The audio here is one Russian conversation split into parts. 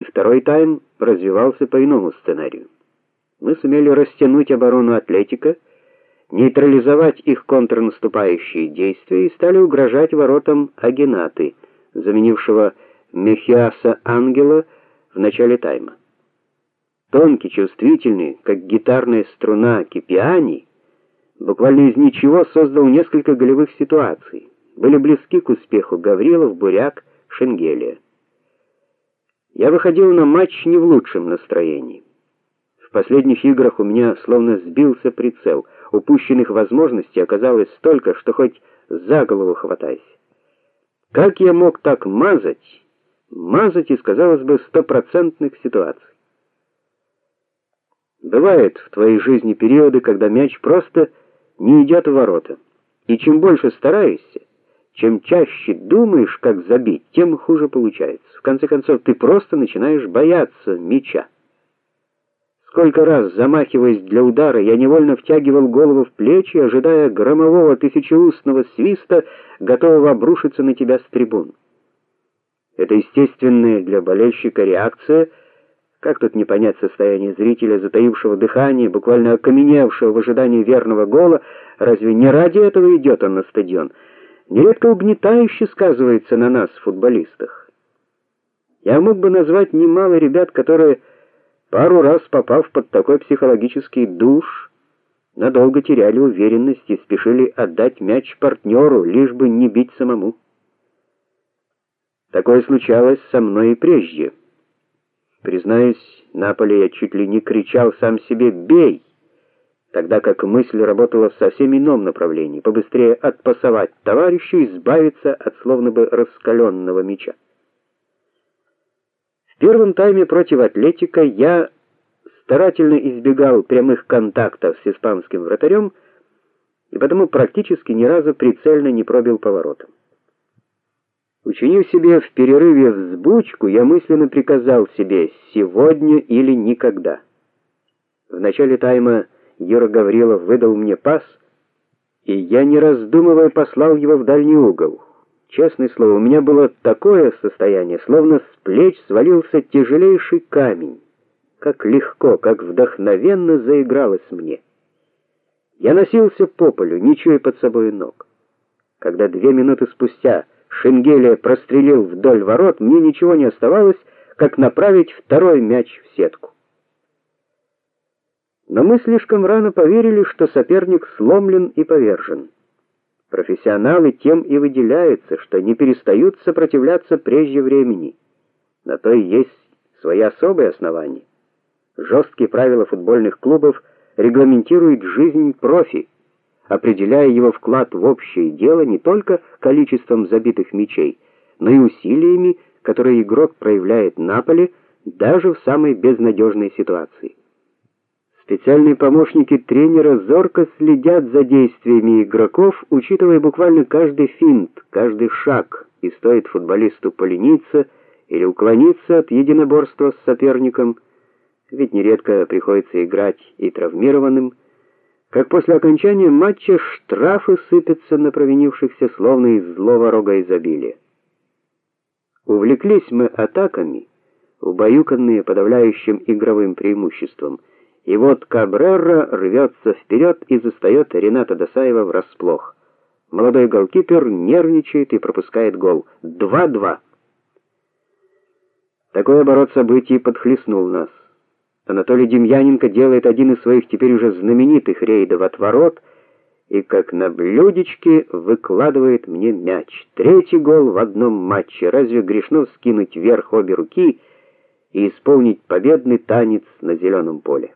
Второй тайм развивался по иному сценарию. Мы сумели растянуть оборону Атлетика, нейтрализовать их контрнаступающие действия и стали угрожать воротам Агенаты, заменившего Мехиаса Ангела в начале тайма. Тонкий, чувствительный, как гитарная струна Кипиани, буквально из ничего создал несколько голевых ситуаций. Были близки к успеху Гаврилов, Буряк, Шенгелия. Я выходил на матч не в лучшем настроении. В последних играх у меня словно сбился прицел. Упущенных возможностей оказалось столько, что хоть за голову хватайся. Как я мог так мазать? Мазать из, казалось бы, стопроцентных ситуаций. Бывает в твоей жизни периоды, когда мяч просто не идет в ворота. И чем больше стараешься, чем чаще думаешь, как забить, тем хуже получается. В конце концов, ты просто начинаешь бояться мяча. Сколько раз, замахиваясь для удара, я невольно втягивал голову в плечи, ожидая громового тысячеустного свиста, готового обрушиться на тебя с трибун. Это естественная для болельщика реакция. Как тут не понять состояние зрителя, затаившего дыхание, буквально окаменевшего в ожидании верного гола? Разве не ради этого идет он на стадион? Нередко угнетающе сказывается на нас, футболистах. Я мог бы назвать немало ребят, которые пару раз попав под такой психологический душ, надолго теряли уверенность и спешили отдать мяч партнеру, лишь бы не бить самому. Такое случалось со мной и прежде. Признаюсь, на поле я чуть ли не кричал сам себе: "Бей!" Тогда как мысль работала в совсем ином направлении: побыстрее отпасовать товарищу и избавиться от словно бы раскаленного мяча. В первом тайме против Атлетика я старательно избегал прямых контактов с испанским вратарем и потому практически ни разу прицельно не пробил поворотом. Учинив себе в перерыве взбучку, я мысленно приказал себе: сегодня или никогда. В начале тайма Юра Гаврилов выдал мне пас, и я не раздумывая послал его в дальний угол. Честное слово, у меня было такое состояние, словно с плеч свалился тяжелейший камень. Как легко, как вдохновенно заигралось мне. Я носился по полю, не чуя под собой ног. Когда две минуты спустя Шенгелия прострелил вдоль ворот, мне ничего не оставалось, как направить второй мяч в сетку. Но мы слишком рано поверили, что соперник сломлен и повержен. Профессионалы тем и выделяются, что не перестают сопротивляться прежде времени. На то и есть свои особые основания. Жесткие правила футбольных клубов регламентируют жизнь профи, определяя его вклад в общее дело не только количеством забитых мячей, но и усилиями, которые игрок проявляет на поле даже в самой безнадежной ситуации. Специальные помощники тренера зорко следят за действиями игроков, учитывая буквально каждый финт, каждый шаг, и стоит футболисту полениться или уклониться от единоборства с соперником, ведь нередко приходится играть и травмированным, как после окончания матча штрафы сыпятся на провинившихся словно из злого рога изобилия. Увлеклись мы атаками, убаюканные подавляющим игровым преимуществом. И вот Кабрера рвется вперед и застаёт Рената Досаева врасплох. Молодой голкипер нервничает и пропускает гол. 2-2. Такой оборот событий подхлестнул нас. Анатолий Демьяненко делает один из своих теперь уже знаменитых рейдов от ворот и как на блюдечке выкладывает мне мяч. Третий гол в одном матче. Разве грешно скинуть вверх обе руки и исполнить победный танец на зеленом поле?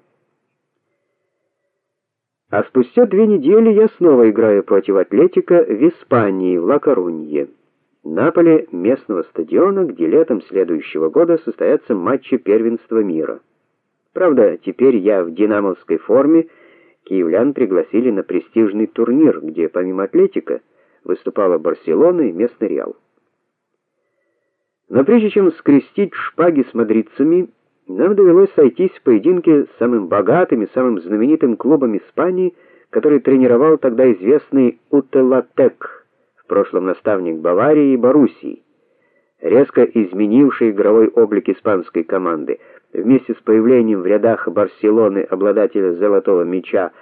А спустя две недели я снова играю против Атлетика в Испании, в Ла-Корунье. На поле местного стадиона, где летом следующего года состоятся матчи первенства мира. Правда, теперь я в динамовской форме. Киевлян пригласили на престижный турнир, где помимо Атлетика выступала Барселона и местный Реал. Но прежде чем скрестить шпаги с мадридцами, нам довелось сойтись в поединке с самым богатым и самым знаменитым клубом Испании, который тренировал тогда известный Утелатек, в прошлом наставник Баварии и Боруссии. резко изменивший игровой облик испанской команды. Вместе с появлением в рядах Барселоны обладателя золотого мяча